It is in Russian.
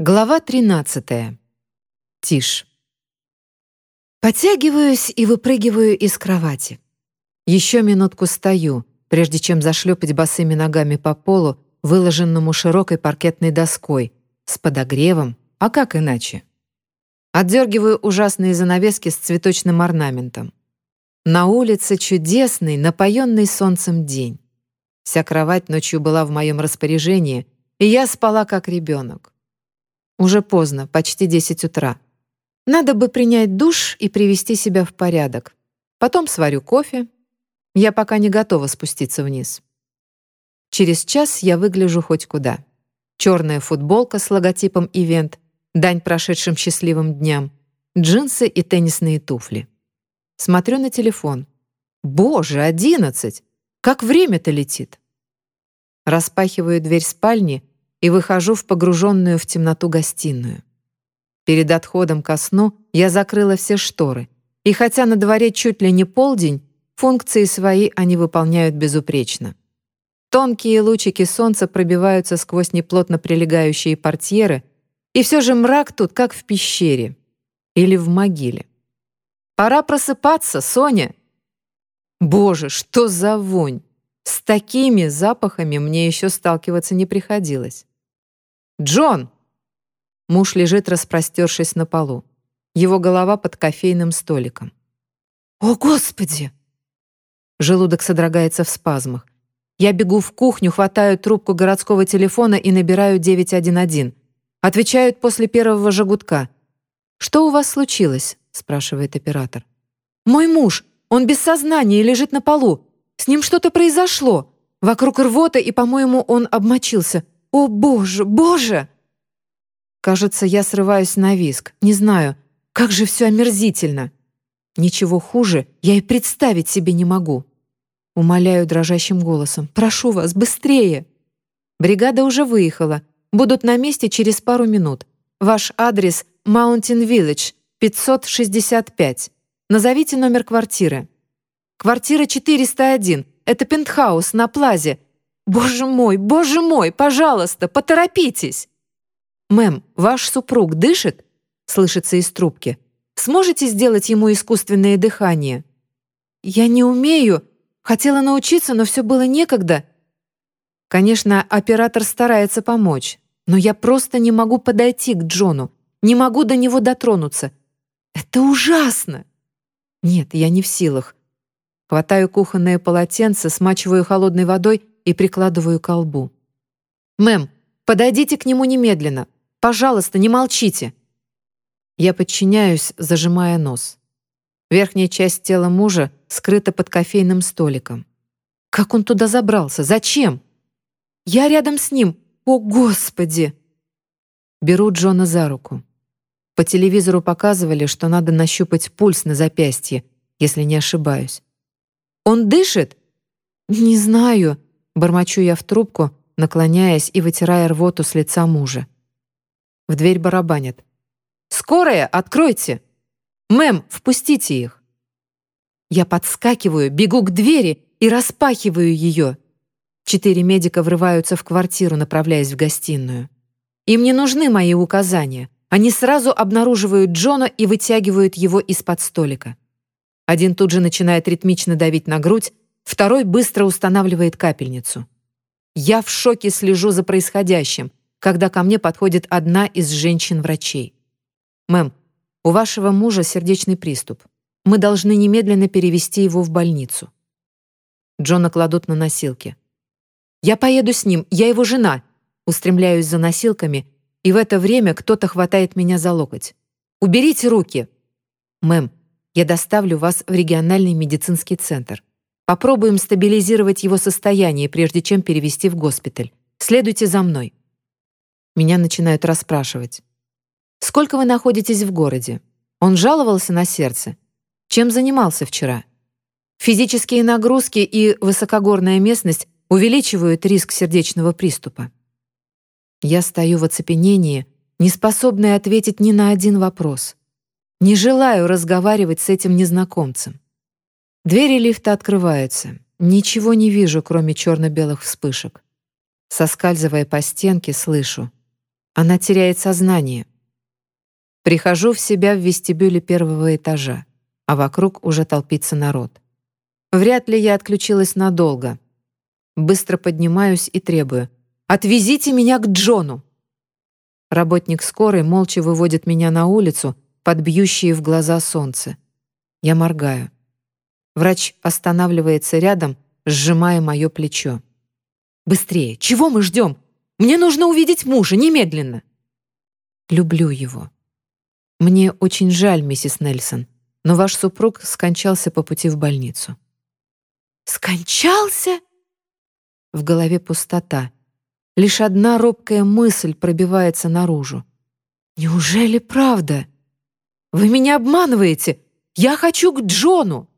Глава 13. Тишь. Подтягиваюсь и выпрыгиваю из кровати. Еще минутку стою, прежде чем зашлепать босыми ногами по полу, выложенному широкой паркетной доской, с подогревом, а как иначе? Отдергиваю ужасные занавески с цветочным орнаментом. На улице чудесный, напоенный солнцем день. Вся кровать ночью была в моем распоряжении, и я спала как ребенок. Уже поздно, почти 10 утра. Надо бы принять душ и привести себя в порядок. Потом сварю кофе. Я пока не готова спуститься вниз. Через час я выгляжу хоть куда. Черная футболка с логотипом «Ивент», дань прошедшим счастливым дням, джинсы и теннисные туфли. Смотрю на телефон. Боже, одиннадцать! Как время-то летит! Распахиваю дверь спальни — и выхожу в погруженную в темноту гостиную. Перед отходом ко сну я закрыла все шторы, и хотя на дворе чуть ли не полдень, функции свои они выполняют безупречно. Тонкие лучики солнца пробиваются сквозь неплотно прилегающие портьеры, и все же мрак тут как в пещере или в могиле. «Пора просыпаться, Соня!» Боже, что за вонь! С такими запахами мне еще сталкиваться не приходилось. «Джон!» Муж лежит, распростершись на полу. Его голова под кофейным столиком. «О, Господи!» Желудок содрогается в спазмах. Я бегу в кухню, хватаю трубку городского телефона и набираю 911. Отвечают после первого жагутка. «Что у вас случилось?» — спрашивает оператор. «Мой муж! Он без сознания и лежит на полу. С ним что-то произошло. Вокруг рвота, и, по-моему, он обмочился. «О, боже, боже!» Кажется, я срываюсь на виск. Не знаю, как же все омерзительно. Ничего хуже я и представить себе не могу. Умоляю дрожащим голосом. «Прошу вас, быстрее!» Бригада уже выехала. Будут на месте через пару минут. Ваш адрес — Mountain Village, 565. Назовите номер квартиры. Квартира 401. Это пентхаус на плазе. «Боже мой, боже мой, пожалуйста, поторопитесь!» «Мэм, ваш супруг дышит?» — слышится из трубки. «Сможете сделать ему искусственное дыхание?» «Я не умею. Хотела научиться, но все было некогда». Конечно, оператор старается помочь, но я просто не могу подойти к Джону, не могу до него дотронуться. Это ужасно! Нет, я не в силах. Хватаю кухонное полотенце, смачиваю холодной водой и прикладываю к колбу. «Мэм, подойдите к нему немедленно. Пожалуйста, не молчите». Я подчиняюсь, зажимая нос. Верхняя часть тела мужа скрыта под кофейным столиком. Как он туда забрался? Зачем? Я рядом с ним. О, Господи! Беру Джона за руку. По телевизору показывали, что надо нащупать пульс на запястье, если не ошибаюсь. «Он дышит?» «Не знаю», Бормочу я в трубку, наклоняясь и вытирая рвоту с лица мужа. В дверь барабанят. «Скорая, откройте!» «Мэм, впустите их!» Я подскакиваю, бегу к двери и распахиваю ее. Четыре медика врываются в квартиру, направляясь в гостиную. Им не нужны мои указания. Они сразу обнаруживают Джона и вытягивают его из-под столика. Один тут же начинает ритмично давить на грудь, Второй быстро устанавливает капельницу. Я в шоке слежу за происходящим, когда ко мне подходит одна из женщин-врачей. «Мэм, у вашего мужа сердечный приступ. Мы должны немедленно перевести его в больницу». Джона кладут на носилки. «Я поеду с ним, я его жена!» Устремляюсь за носилками, и в это время кто-то хватает меня за локоть. «Уберите руки!» «Мэм, я доставлю вас в региональный медицинский центр. Попробуем стабилизировать его состояние, прежде чем перевести в госпиталь. Следуйте за мной. Меня начинают расспрашивать. Сколько вы находитесь в городе? Он жаловался на сердце? Чем занимался вчера? Физические нагрузки и высокогорная местность увеличивают риск сердечного приступа. Я стою в оцепенении, не способная ответить ни на один вопрос. Не желаю разговаривать с этим незнакомцем. Двери лифта открываются. Ничего не вижу, кроме черно-белых вспышек. Соскальзывая по стенке, слышу. Она теряет сознание. Прихожу в себя в вестибюле первого этажа, а вокруг уже толпится народ. Вряд ли я отключилась надолго. Быстро поднимаюсь и требую. «Отвезите меня к Джону!» Работник скорой молча выводит меня на улицу под бьющие в глаза солнце. Я моргаю. Врач останавливается рядом, сжимая мое плечо. «Быстрее! Чего мы ждем? Мне нужно увидеть мужа, немедленно!» Люблю его. Мне очень жаль, миссис Нельсон, но ваш супруг скончался по пути в больницу. «Скончался?» В голове пустота. Лишь одна робкая мысль пробивается наружу. «Неужели правда? Вы меня обманываете? Я хочу к Джону!»